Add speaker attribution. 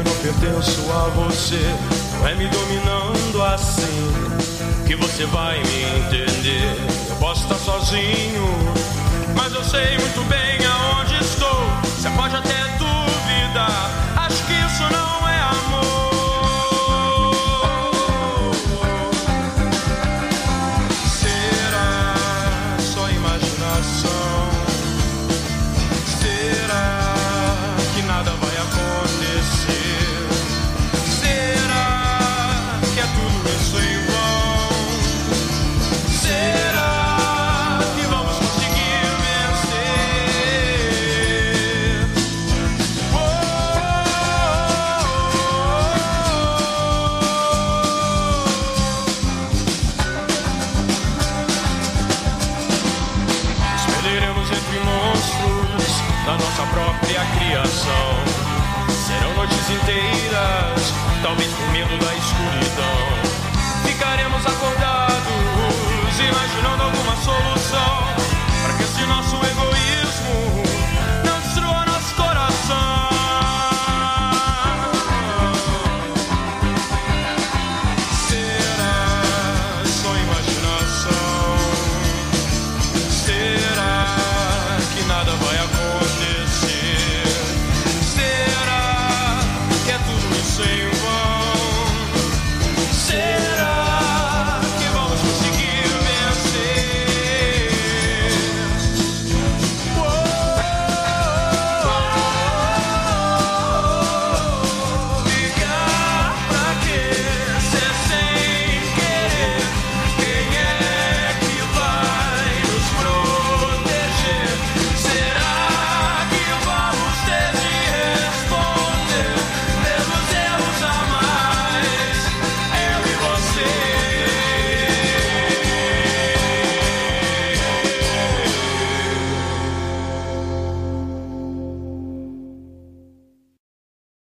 Speaker 1: pertenço a você. Não é me dominando assim que você vai me entender. Eu posso estar sozinho, mas eu sei muito bem aonde estou. Você pode até duvidar, acho que isso não é amor. Será só imaginação? Da nossa própria criação. Serão noites inteiras, talvez por medo da escuridão. Ficaremos acordados,